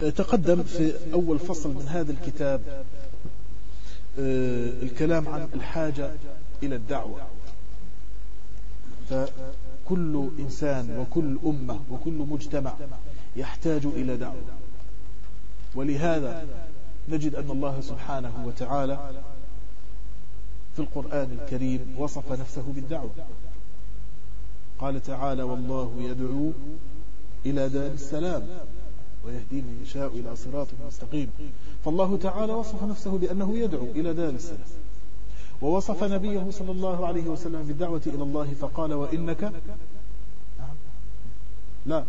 تقدم في أول فصل من هذا الكتاب آه، الكلام عن الحاجة إلى الدعوة. فكل إنسان وكل أمة وكل مجتمع يحتاج إلى دعوة. ولهذا نجد أن الله سبحانه وتعالى في القرآن الكريم وصف نفسه بالدعوة. قال تعالى والله يدعو إلى دار السلام. ويهدي من يشاء إلى صراط مستقيم. فالله تعالى وصف نفسه بأنه يدعو إلى دار السلام. ووصف نبيه صلى الله عليه وسلم بالدعوة إلى الله فقال وإنك لا.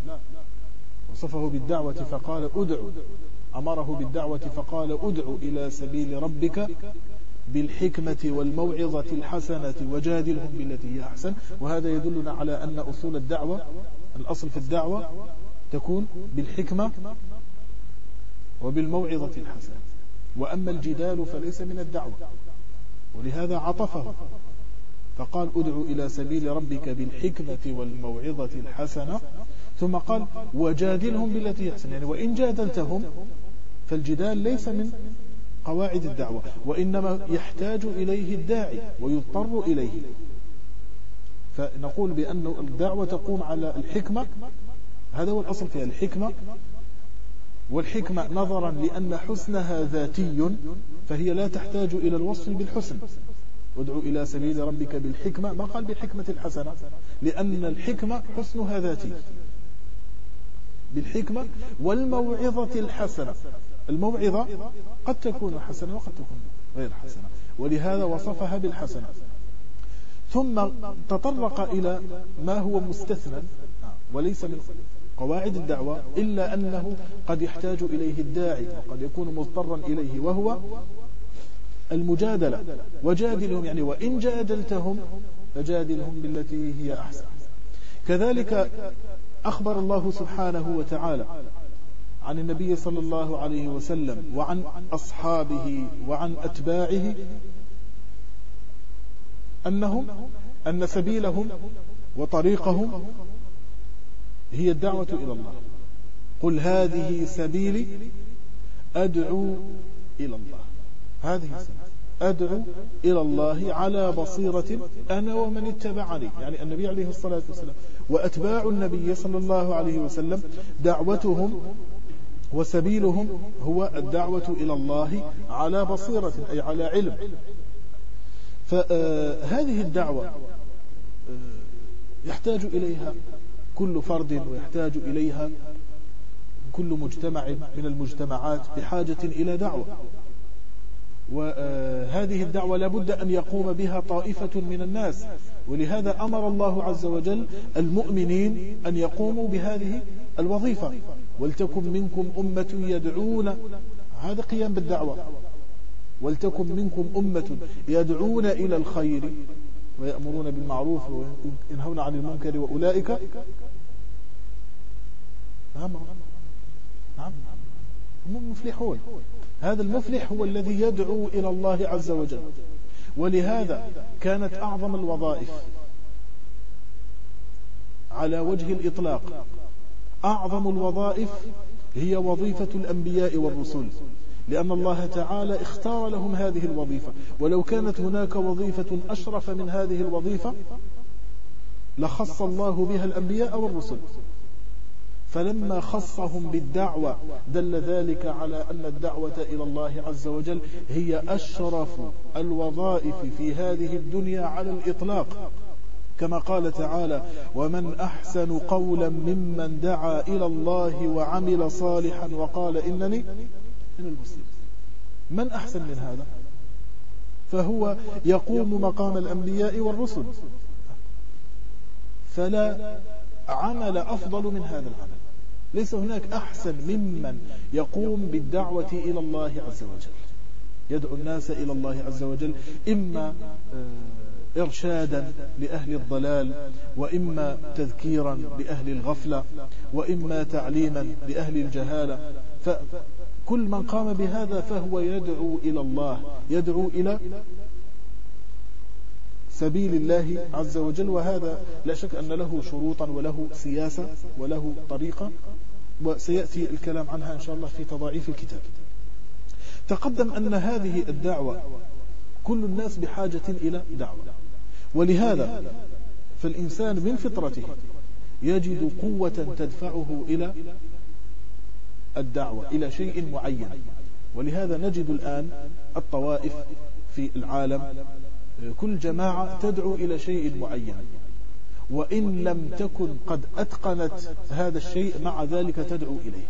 وصفه بالدعوة فقال أدعو. أمره بالدعوة فقال أدعو إلى سبيل ربك بالحكمة والموعظة الحسنة وجادلهم بالتي هي أحسن. وهذا يدلنا على أن أصول الدعوة الأصل في الدعوة تكون بالحكمة وبالموعظة الحسنة. وأما الجدال فليس من الدعوة. ولهذا عطفه. فقال ادعو إلى سبيل ربك بالحكمة والموعظة الحسنة. ثم قال وجادلهم بالتي يحسن يعني وإن جادلتهم فالجدال ليس من قواعد الدعوة. وإنما يحتاج إليه الداعي ويضطر إليه. فنقول بأن الدعوة تقوم على الحكمة هذا هو الأصل فيها الحكمة. والحكمة نظرا لأن حسنها ذاتي فهي لا تحتاج إلى الوصف بالحسن. ادعو إلى سبيل ربك بالحكمة. ما قال بالحكمة الحسنة؟ لأن الحكمة حسنها ذاتي. بالحكمة والموعظة الحسنة. الموعظة قد تكون حسنة وقد تكون غير حسنة. ولهذا وصفها بالحسنة. ثم تطرق إلى ما هو مستثنى. وليس من قواعد الدعوة إلا أنه قد يحتاج إليه الداعي وقد يكون مضطرا إليه وهو المجادلة. وجادلهم يعني وإن جادلتهم فجادلهم بالتي هي أحسن. كذلك أخبر الله سبحانه وتعالى عن النبي صلى الله عليه وسلم وعن أصحابه وعن أتباعه أنهم أن سبيلهم وطريقهم هي الدعوة إلى الله. قل هذه سبيلي أدعو إلى الله. هذه سبيل أدعو إلى الله على بصيرة أنا ومن اتبعني. يعني النبي عليه الصلاة والسلام وأتباع النبي صلى الله عليه وسلم دعوتهم وسبيلهم هو الدعوة إلى الله على بصيرة أي على علم. فهذه الدعوة آه، يحتاج إليها كل فرد ويحتاج إليها. كل مجتمع من المجتمعات بحاجة إلى دعوة. وهذه الدعوة لابد أن يقوم بها طائفة من الناس. ولهذا أمر الله عز وجل المؤمنين أن يقوموا بهذه الوظيفة. ولتكن منكم أمة يدعون هذا قيام بالدعوة. ولتكن منكم أمة يدعون إلى الخير. ويأمرون بالمعروف وينهون عن المنكر وأولئك. نعم. نعم. هم مفلحون هذا المفلح هو الذي يدعو إلى الله عز وجل. ولهذا كانت أعظم الوظائف على وجه الإطلاق. أعظم الوظائف هي وظيفة الأنبياء والرسل. لأن الله تعالى اختار لهم هذه الوظيفة. ولو كانت هناك وظيفة أشرف من هذه الوظيفة لخص الله بها الأنبياء والرسل. فلما خصهم بالدعوة دل ذلك على أن الدعوة إلى الله عز وجل هي أشرف الوظائف في هذه الدنيا على الإطلاق. كما قال تعالى ومن أحسن قولا ممن دعا إلى الله وعمل صالحا وقال إنني من المسلمين. من أحسن من هذا؟ فهو يقوم مقام الأنبياء والرسل. فلا عمل أفضل من هذا العمل. ليس هناك أحسن ممن يقوم بالدعوة إلى الله عز وجل. يدعو الناس إلى الله عز وجل إما آه، إرشادا لأهل الضلال وإما تذكيرا لأهل الغفلة وإما تعليما لأهل الجهالة. كل من قام بهذا فهو يدعو إلى الله. يدعو إلى سبيل الله عز وجل. وهذا لا شك أن له شروطا وله سياسة وله طريقة. وسيأتي الكلام عنها إن شاء الله في تضاعيف الكتاب. تقدم أن هذه الدعوة كل الناس بحاجة إلى دعوة. ولهذا فالإنسان من فطرته يجد قوة تدفعه إلى الدعوة إلى شيء معين. ولهذا نجد الآن الطوائف في العالم كل جماعة تدعو إلى شيء معين. وإن لم تكن قد أتقنت هذا الشيء مع ذلك تدعو إليه.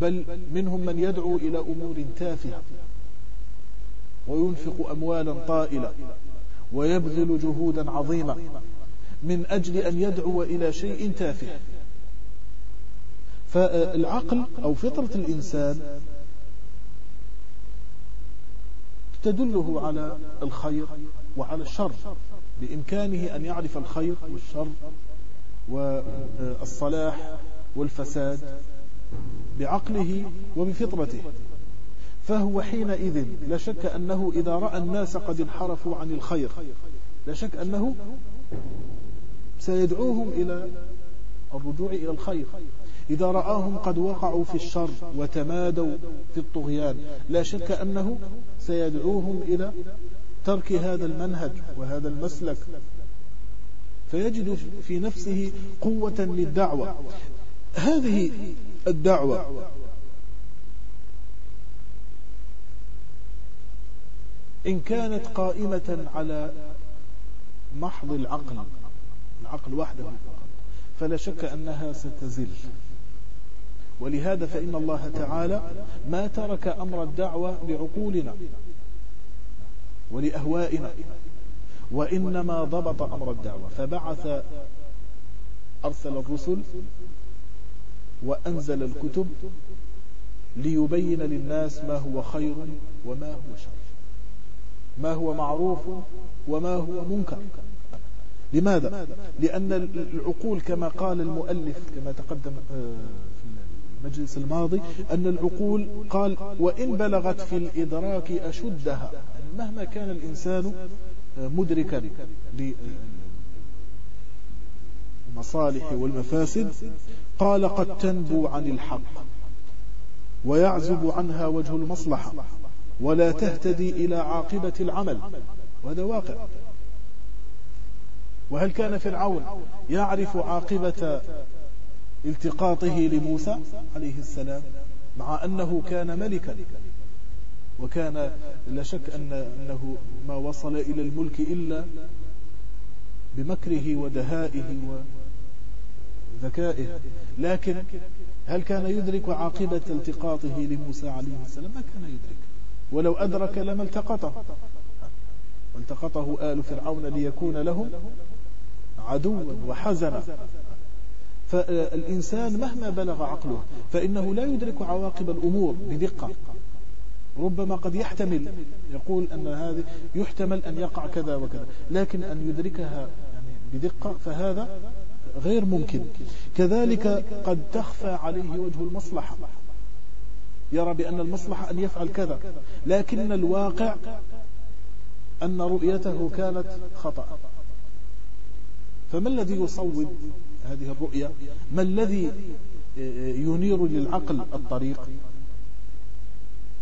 بل منهم من يدعو إلى أمور تافهة. وينفق أموالا طائلة. ويبذل جهودا عظيمة. من أجل أن يدعو إلى شيء تافه. فالعقل أو فطرة الإنسان تدله على الخير وعلى الشر بإمكانه أن يعرف الخير والشر والصلاح والفساد بعقله وبفطرته. فهو حينئذ لا شك أنه إذا رأى الناس قد انحرفوا عن الخير لا شك أنه سيدعوهم إلى الرجوع إلى الخير. إذا رآهم قد وقعوا في الشر وتمادوا في الطغيان. لا شك أنه سيدعوهم إلى ترك هذا المنهج وهذا المسلك. فيجد في نفسه قوة للدعوة. هذه الدعوة إن كانت قائمة على محض العقل العقل وحده فلا شك أنها ستزل. ولهذا فإن الله تعالى ما ترك أمر الدعوة لعقولنا ولأهوائنا وإنما ضبط أمر الدعوة فبعث أرسل الرسل وأنزل الكتب ليبين للناس ما هو خير وما هو شر ما هو معروف وما هو منكر لماذا؟ لأن العقول كما قال المؤلف كما تقدم آه، المجلس الماضي أن العقول قال وإن بلغت في الإدراك أشدها يعني مهما كان الإنسان مدركا للمصالح والمفاسد قال قد تنبو عن الحق ويعزب عنها وجه المصلحة ولا تهتدي إلى عاقبة العمل وهذا واقع. وهل كان فرعون يعرف عاقبة التقاطه لموسى عليه السلام مع أنه كان ملكا وكان لا شك أن أنه ما وصل إلى الملك إلا بمكره ودهائه وذكائه. لكن هل كان يدرك عاقبة التقاطه لموسى عليه السلام؟ ما كان يدرك. ولو أدرك لما التقطه. والتقطه آل فرعون ليكون لهم عدوا وحزنا. فالإنسان مهما بلغ عقله فإنه لا يدرك عواقب الأمور بدقة. ربما قد يحتمل يقول أن هذه يحتمل أن يقع كذا وكذا لكن أن يدركها يعني بدقة فهذا غير ممكن. كذلك قد تخفى عليه وجه المصلحة. يرى بأن المصلحة أن يفعل كذا لكن الواقع أن رؤيته كانت خطأ. فما الذي يصوب هذه الرؤية ما الذي ينير للعقل الطريق؟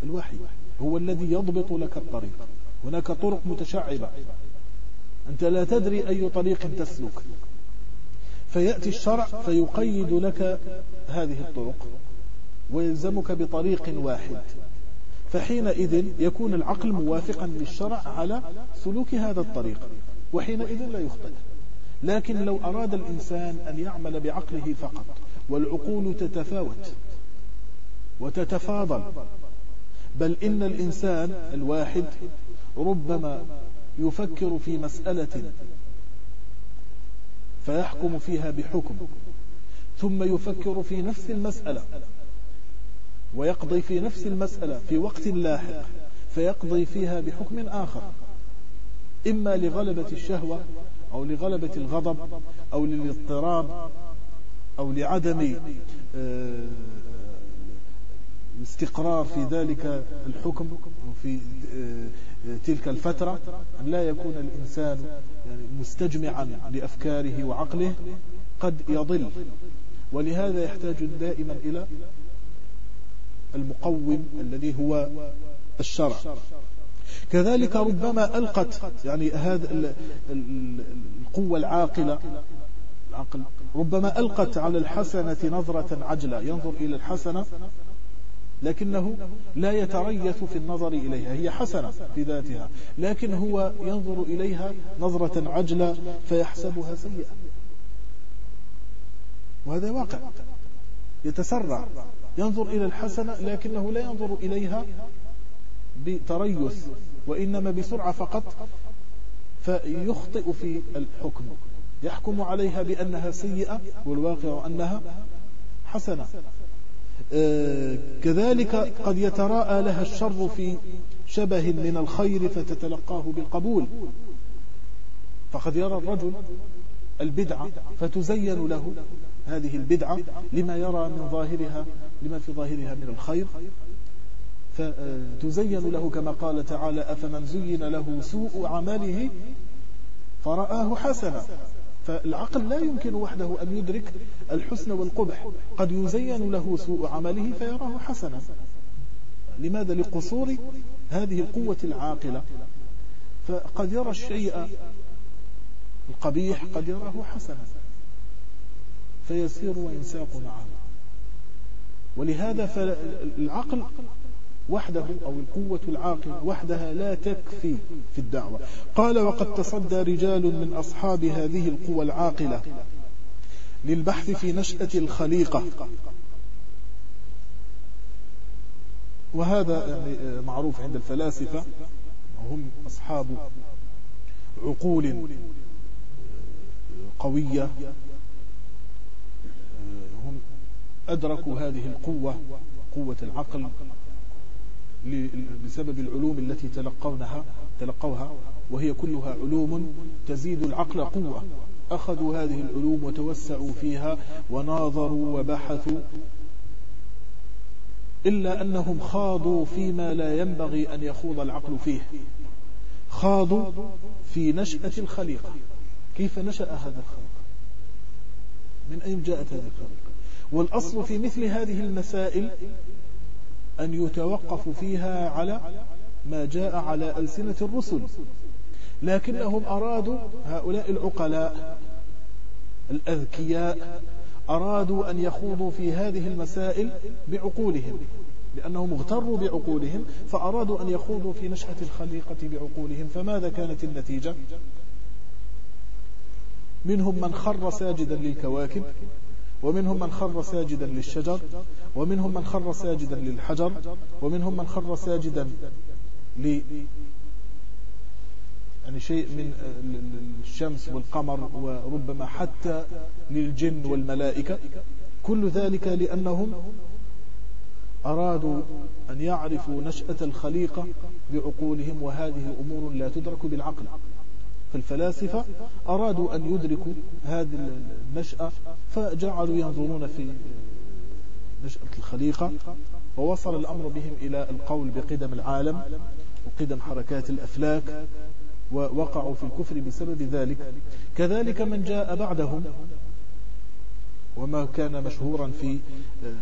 الوحي هو الذي يضبط لك الطريق. هناك طرق متشعبة. أنت لا تدري أي طريق تسلك. فيأتي الشرع فيقيد لك هذه الطرق ويلزمك بطريق واحد. فحينئذ يكون العقل موافقا للشرع على سلوك هذا الطريق وحينئذ لا يخطئ. لكن لو أراد الإنسان أن يعمل بعقله فقط والعقول تتفاوت وتتفاضل بل إن الإنسان الواحد ربما يفكر في مسألة فيحكم فيها بحكم ثم يفكر في نفس المسألة ويقضي في نفس المسألة في وقت لاحق فيقضي فيها بحكم آخر إما لغلبة الشهوة أو لغلبة الغضب أو للاضطراب أو لعدم آه، الاستقرار في ذلك الحكم وفي آه، تلك الفترة أن لا يكون الإنسان يعني مستجمعا لأفكاره وعقله قد يضل. ولهذا يحتاج دائما إلى المقوم الذي هو الشرع. كذلك ربما ألقت يعني هذا القوة العاقلة العقل ربما ألقت على الحسنة نظرة عجلة ينظر إلى الحسنة لكنه لا يتريث في النظر إليها هي حسنة في ذاتها لكن هو ينظر إليها نظرة عجلة فيحسبها سيئة. وهذا واقع يتسرع ينظر إلى الحسنة لكنه لا ينظر إليها بتريث وإنما بسرعة فقط فيخطئ في الحكم. يحكم عليها بأنها سيئة والواقع أنها حسنة. آه، كذلك قد يتراءى لها الشر في شبه من الخير فتتلقاه بالقبول. فقد يرى الرجل البدعة فتزين له هذه البدعة لما يرى من ظاهرها لما في ظاهرها من الخير. فتزين له كما قال تعالى أفمن زين له سوء عمله فرآه حسنا. فالعقل لا يمكن وحده أن يدرك الحسن والقبح. قد يزين له سوء عمله فيراه حسنا. لماذا؟ لقصور هذه القوة العاقلة. فقد يرى الشيء القبيح قد يراه حسنا. فيسير وينساق معه. ولهذا فالعقل وحده أو القوة العاقلة وحدها لا تكفي في الدعوة. قال وقد تصدى رجال من أصحاب هذه القوى العاقلة للبحث في نشأة الخليقة. وهذا يعني معروف عند الفلاسفة هم أصحاب عقول قوية هم أدركوا هذه القوة قوة العقل. بسبب العلوم التي تلقونها تلقوها وهي كلها علوم تزيد العقل قوة. أخذوا هذه العلوم وتوسعوا فيها وناظروا وبحثوا إلا أنهم خاضوا فيما لا ينبغي أن يخوض العقل فيه. خاضوا في نشأة الخليقة كيف نشأ هذا الخلق؟ من أين جاءت هذه الخليقة والأصل في مثل هذه المسائل أن يتوقف فيها على ما جاء على ألسنة الرسل. لكنهم أرادوا هؤلاء العقلاء الأذكياء أرادوا أن يخوضوا في هذه المسائل بعقولهم لأنهم اغتروا بعقولهم فأرادوا أن يخوضوا في نشأة الخليقة بعقولهم. فماذا كانت النتيجة؟ منهم من خر ساجدا للكواكب ومنهم من خر ساجدا للشجر ومنهم من خر ساجدا للحجر ومنهم من خر ساجدا ل يعني شيء من الشمس والقمر وربما حتى للجن والملائكة. كل ذلك لأنهم أرادوا أن يعرفوا نشأة الخليقة بعقولهم وهذه أمور لا تدرك بالعقل. فالفلاسفة أرادوا أن يدركوا هذه النشأة فجعلوا ينظرون في نشأة الخليقة ووصل الأمر بهم إلى القول بقدم العالم وقدم حركات الأفلاك ووقعوا في الكفر بسبب ذلك. كذلك من جاء بعدهم وما كان مشهورا في آه،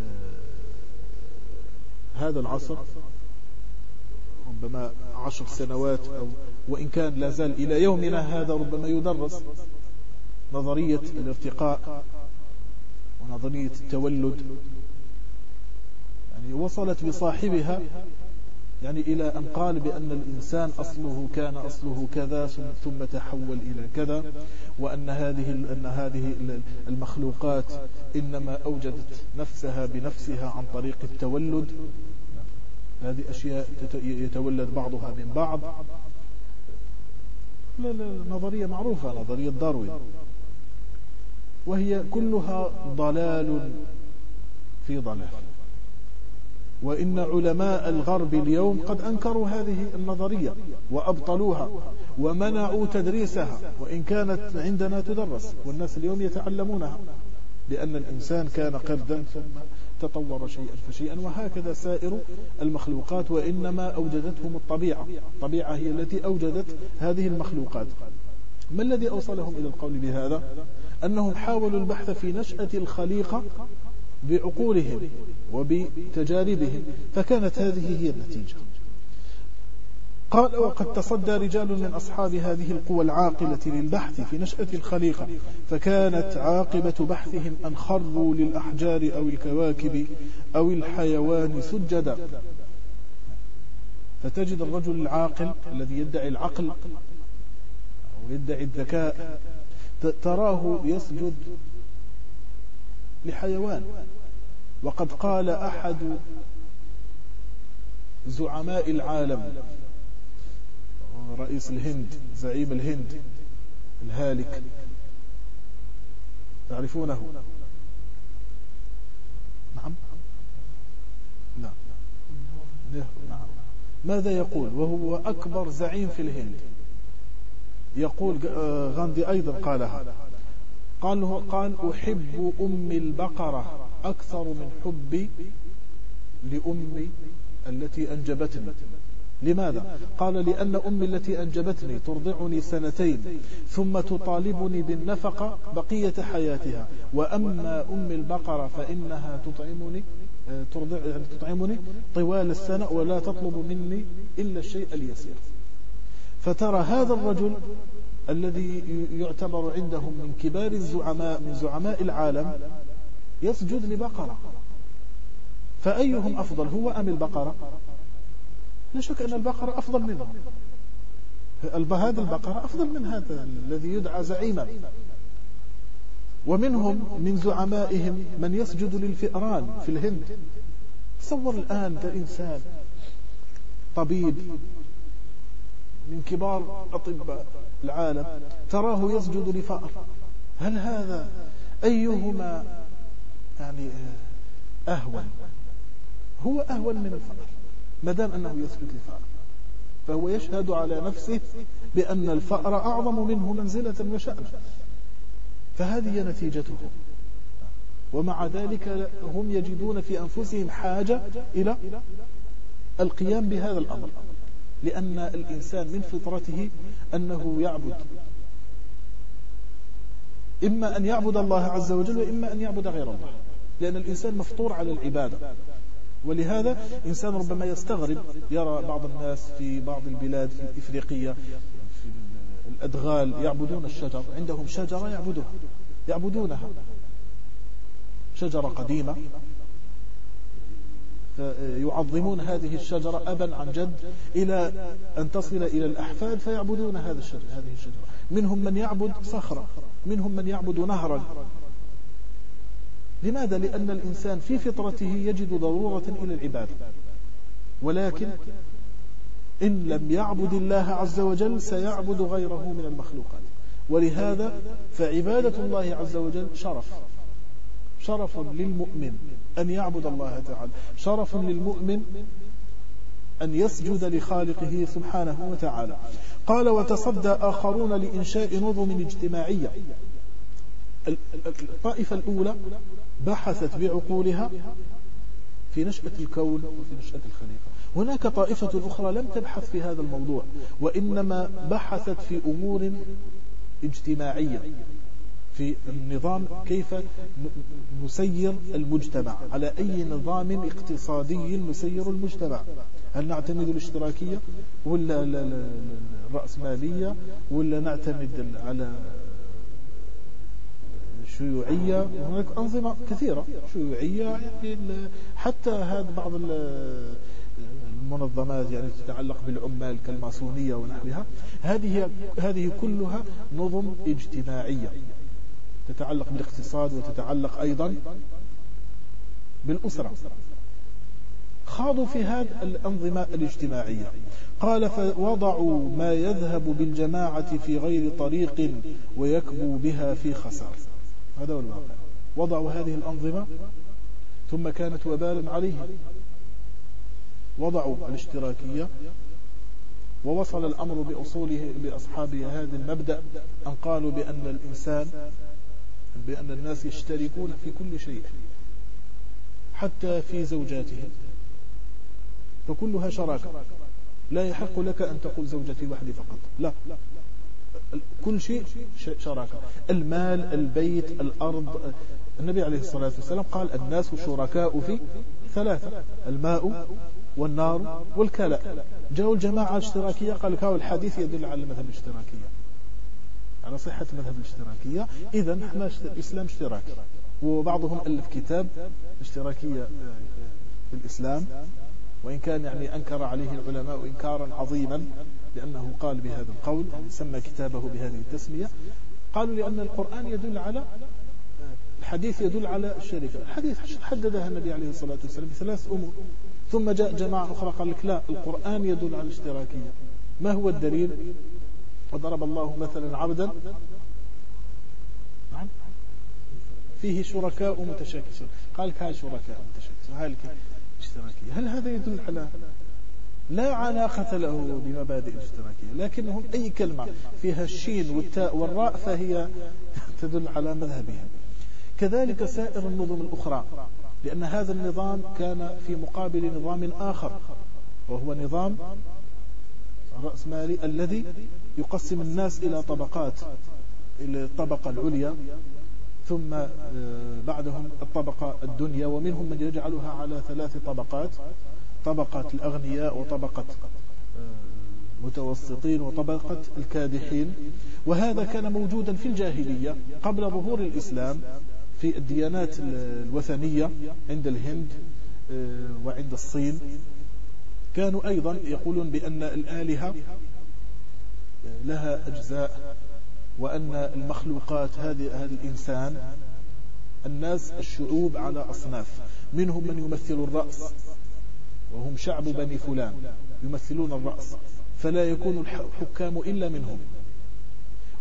هذا العصر ربما عشر سنوات أو وإن كان لا زال إلى يومنا هذا ربما يدرس نظرية الارتقاء ونظرية التولد. يعني وصلت بصاحبها يعني إلى أن قال بأن الإنسان أصله كان أصله كذا ثم تحول إلى كذا وأن هذه أن هذه المخلوقات إنما أوجدت نفسها بنفسها عن طريق التولد. هذه أشياء يتولد بعضها من بعض. لا لا نظرية معروفة نظرية داروين. وهي كلها ضلال في ضلال. وإن علماء الغرب اليوم قد أنكروا هذه النظرية وأبطلوها ومنعوا تدريسها وإن كانت عندنا تدرس والناس اليوم يتعلمونها لأن الإنسان كان قردا تطور شيئا فشيئا وهكذا سائر المخلوقات وإنما أوجدتهم الطبيعة. الطبيعة هي التي أوجدت هذه المخلوقات. ما الذي أوصلهم إلى القول بهذا؟ أنهم حاولوا البحث في نشأة الخليقة بعقولهم وبتجاربهم فكانت هذه هي النتيجة. قال وقد تصدى رجال من أصحاب هذه القوى العاقلة للبحث في نشأة الخليقة فكانت عاقبة بحثهم أن خروا للأحجار أو الكواكب أو الحيوان سجدا. فتجد الرجل العاقل الذي يدعي العقل أو يدعي الذكاء تراه يسجد لحيوان. وقد قال أحد زعماء العالم رئيس الهند زعيم الهند الهالك. تعرفونه؟ نعم. لا. نعم. ماذا يقول؟ وهو أكبر زعيم في الهند. يقول آه، غاندي أيضا قالها. قال قال أحب أم البقرة أكثر من حبي لأمي التي أنجبتني. لماذا؟ قال لأن أمي التي أنجبتني ترضعني سنتين ثم تطالبني بالنفقة بقية حياتها. وأما أم البقرة فإنها تطعمني ترضع يعني تطعمني طوال السنة ولا تطلب مني إلا الشيء اليسير. فترى هذا الرجل الذي يعتبر عندهم من كبار الزعماء من زعماء العالم يسجد لبقرة. فأيهم أفضل هو أم البقرة؟ لا شك أن البقرة أفضل منه. هذه البقرة أفضل من هذا الذي يدعى زعيما. ومنهم من زعمائهم من يسجد للفئران في الهند. تصور الآن كإنسان طبيب من كبار أطباء العالم تراه يسجد لفأر. هل هذا أيهما يعني أهون؟ هو أهون من الفأر. ما دام أنه يسجد لفأر فهو يشهد على نفسه بأن الفأر أعظم منه منزلة وشأنا فهذه نتيجته. ومع ذلك هم يجدون في أنفسهم حاجة إلى القيام بهذا الأمر. لأن الإنسان من فطرته أنه يعبد. إما أن يعبد الله عز وجل وإما أن يعبد غير الله. لأن الإنسان مفطور على العبادة. ولهذا إنسان ربما يستغرب يرى بعض الناس في بعض البلاد في الإفريقية في الأدغال يعبدون الشجر عندهم شجرة يعبدها يعبدونها. شجرة قديمة. يعظمون هذه الشجرة أبا عن جد إلى أن تصل إلى الأحفاد فيعبدون هذا الشجر هذه الشجرة. منهم من يعبد صخرة منهم من يعبد نهرا. لماذا؟ لأن الإنسان في فطرته يجد ضرورة إلى العبادة ولكن إن لم يعبد الله عز وجل سيعبد غيره من المخلوقات. ولهذا فعبادة الله عز وجل شرف. شرف للمؤمن أن يعبد الله تعالى. شرف للمؤمن أن يسجد لخالقه سبحانه وتعالى. قال وتصدى آخرون لإنشاء نظم اجتماعية. الطائفة الأولى بحثت بعقولها في نشأة الكون وفي نشأة الخليقة. هناك طائفة أخرى لم تبحث في هذا الموضوع وإنما بحثت في أمور اجتماعية في النظام كيف نسير المجتمع على أي نظام اقتصادي نسير المجتمع. هل نعتمد الاشتراكية ولا الرأسمالية ولا نعتمد على شيوعية هناك أنظمة كثيرة. شيوعية يعني حتى هذا بعض المنظمات يعني تتعلق بالعمال كالماسونية ونحوها هذه هذه كلها نظم اجتماعية تتعلق بالاقتصاد وتتعلق أيضا بالأسرة. خاضوا في هذه الأنظمة الاجتماعية. قال فوضعوا ما يذهب بالجماعة في غير طريق ويكبو بها في خسار هذا هو الواقع. وضعوا هذه الأنظمة ثم كانت وبالا عليهم. وضعوا الاشتراكية ووصل الأمر بأصوله بأصحاب هذا المبدأ أن قالوا بأن الإنسان بأن الناس يشتركون في كل شيء حتى في زوجاتهم. فكلها شراكة. لا يحق لك أن تقول زوجتي وحدي فقط. لا. كل شيء شراكة. المال البيت الأرض. النبي عليه الصلاة والسلام قال الناس شركاء في ثلاثة الماء والنار والكلاء. جاءوا الجماعة الاشتراكية قال كاو الحديث يدل على المذهب الاشتراكية على صحة مذهب الاشتراكية إذا إحنا الإسلام اشتراكي وبعضهم ألف كتاب اشتراكية آه، في الإسلام. وإن كان يعني أنكر عليه العلماء إنكارا عظيما لأنه قال بهذا القول سمى كتابه بهذه التسمية. قالوا لأن القرآن يدل على الحديث يدل على الشركة الحديث حددها النبي عليه الصلاة والسلام بثلاث أمور. ثم جاء جماعة أخرى قال لك لا القرآن يدل على الاشتراكية. ما هو الدليل؟ وضرب الله مثلا عبدا. نعم. فيه شركاء متشاكسون. قال كهي شركاء متشاكسون هاي الاشتراكية هل هذا يدل على لا علاقة له بمبادئ الاشتراكية لكنهم أي كلمة فيها الشين والتاء والراء فهي تدل على مذهبهم كذلك سائر النظم الأخرى لأن هذا النظام كان في مقابل نظام آخر وهو نظام الرأسمالي الذي يقسم الناس إلى طبقات الطبقة العليا ثم آه، بعدهم الطبقة الدنيا ومنهم من يجعلها على ثلاث طبقات. طبقة الأغنياء وطبقة آه، متوسطين وطبقة الكادحين وهذا كان موجودا في الجاهلية قبل ظهور الإسلام في الديانات الوثنية عند الهند آه، وعند الصين. كانوا أيضا يقولون بأن الآلهة لها أجزاء وأن المخلوقات هذه هذا الإنسان الناس الشعوب على أصناف. منهم من يمثل الرأس. وهم شعب بني فلان يمثلون الرأس فلا يكون الحكام إلا منهم.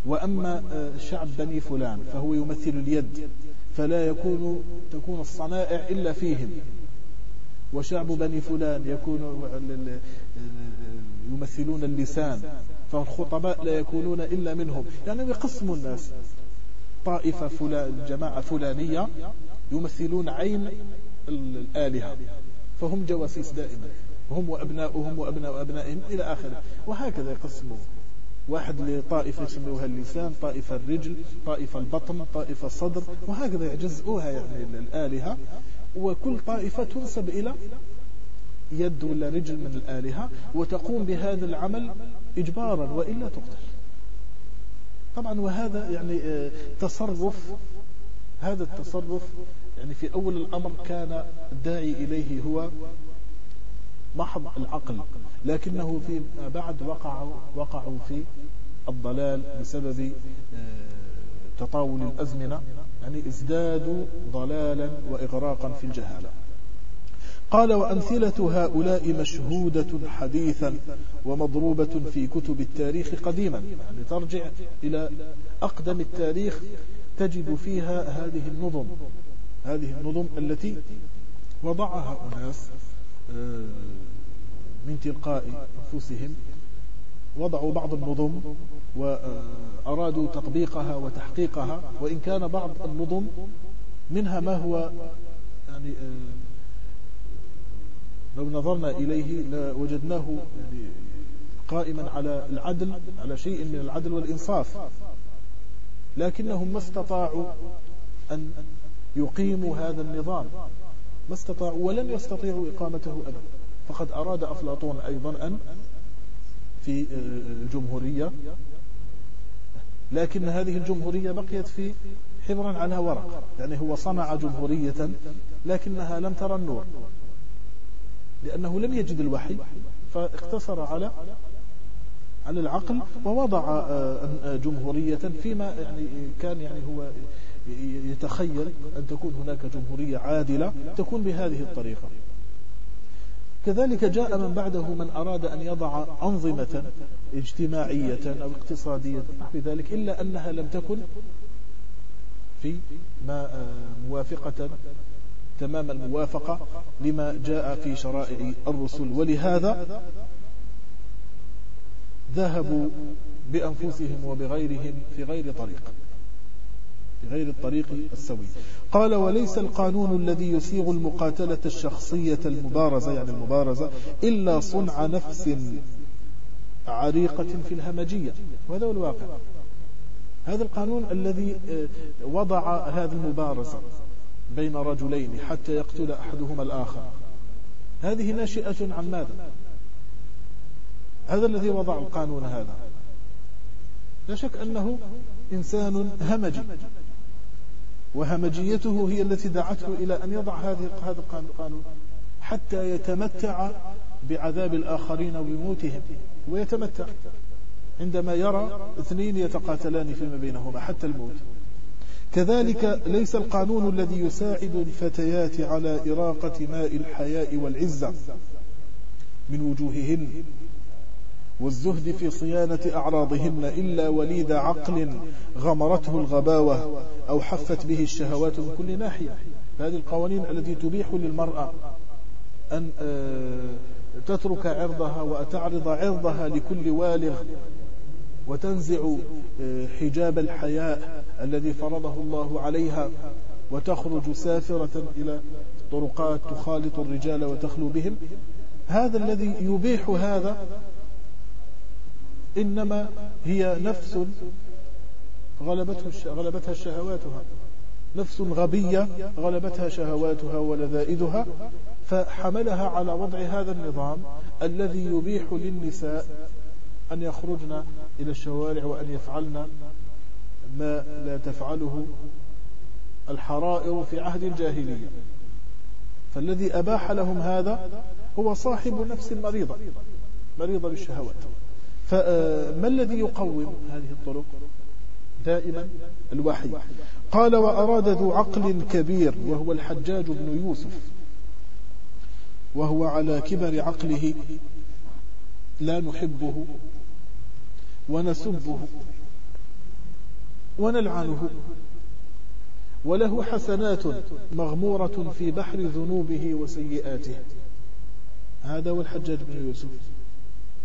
وأما آه، شعب بني فلان فهو يمثل اليد فلا يكون تكون الصنائع إلا فيهم. وشعب بني فلان يكون يمثلون اللسان فالخطباء لا يكونون إلا منهم. يعني يقسم الناس طائفة فلان جماعة فلانية يمثلون عين الآلهة. فهم جواسيس دائما. هم وأبناؤهم وأبناء أبنائهم إلى آخره. وهكذا يقسموا واحد لطائفة يسموها اللسان طائفة الرجل طائفة البطن طائفة الصدر وهكذا يجزئوها يعني الآلهة. وكل طائفة تنسب إلى يد ولا رجل من الآلهة وتقوم بهذا العمل إجبارا وإلا تقتل. طبعا وهذا يعني آه، تصرف هذا التصرف يعني في أول الأمر كان الداعي إليه هو محض العقل لكنه في بعد وقعوا, وقعوا في الضلال بسبب آه، تطاول الأزمنة يعني ازدادوا ضلالا وإغراقا في الجهالة. قال وأمثلة هؤلاء مشهودة حديثا ومضروبة في كتب التاريخ قديما. يعني ترجع إلى أقدم التاريخ تجد فيها هذه النظم. هذه النظم التي وضعها أناس آه، من تلقاء أنفسهم وضعوا بعض النظم وأرادوا تطبيقها وتحقيقها وإن كان بعض النظم منها ما هو يعني آه، لو نظرنا إليه لوجدناه يعني قائما على العدل على شيء من العدل والإنصاف. لكنهم ما استطاعوا أن يقيموا هذا النظام. ما استطاعوا ولم يستطيعوا إقامته أبدا. فقد أراد أفلاطون أيضا أن في الجمهورية لكن هذه الجمهورية بقيت في حبرا على ورق. يعني هو صنع جمهورية لكنها لم ترى النور. لأنه لم يجد الوحي فاقتصر على على العقل ووضع آه، جمهورية فيما يعني كان يعني هو يتخيل أن تكون هناك جمهورية عادلة تكون بهذه الطريقة. كذلك جاء من بعده من أراد أن يضع أنظمة اجتماعية أو اقتصادية نحو ذلك إلا أنها لم تكن في ما آه، موافقة تمام الموافقة لما جاء في شرائع الرسل. ولهذا ذهبوا بأنفسهم وبغيرهم في غير طريق. غير الطريق السوي. قال وليس القانون الذي يسيغ المقاتلة الشخصية المبارزة يعني المبارزة إلا صنع نفس عريقة في الهمجية. وهذا هو الواقع. هذا القانون الذي آه، وضع هذه المبارزة بين رجلين حتى يقتل أحدهما الآخر. هذه ناشئة عن ماذا؟ هذا الذي وضع القانون هذا. لا شك أنه إنسان همجي. وهمجيته هي التي دعته إلى أن يضع هذه هذا القانون حتى يتمتع بعذاب الآخرين وبموتهم ويتمتع عندما يرى اثنين يتقاتلان فيما بينهما حتى الموت. كذلك ليس القانون الذي يساعد الفتيات على إراقة ماء الحياء والعزة من وجوههن. والزهد في صيانة أعراضهن إلا وليد عقل غمرته الغباوة أو حفت به الشهوات من كل ناحية. هذه القوانين التي تبيح للمرأة أن آه، تترك عرضها وتعرض عرضها لكل والغ وتنزع آه، حجاب الحياء الذي فرضه الله عليها وتخرج سافرة إلى طرقات تخالط الرجال وتخلو بهم. هذا الذي يبيح هذا إنما هي نفس غلبته غلبتها شهواتها. نفس غبية غلبتها شهواتها ولذائذها فحملها على وضع هذا النظام الذي يبيح للنساء أن يخرجن إلى الشوارع وأن يفعلن ما لا تفعله الحرائر في عهد الجاهلية. فالذي أباح لهم هذا هو صاحب نفس مريضة مريضة بالشهوات فما الذي يقوم هذه الطرق؟ دائما الوحي. قال وأراد ذو عقل كبير وهو الحجاج بن يوسف. وهو على كبر عقله. لا نحبه ونسبه ونلعنه. وله حسنات مغمورة في بحر ذنوبه وسيئاته. هذا هو الحجاج بن يوسف.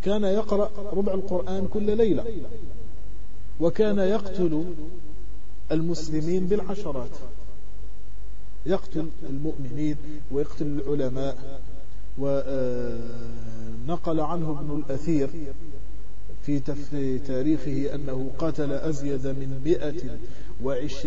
كان يقرأ ربع القرآن كل ليلة وكان يقتل المسلمين بالعشرات. يقتل المؤمنين ويقتل العلماء ونقل عنه ابن الأثير في تاريخه أنه قتل أزيد من مئة وعشرين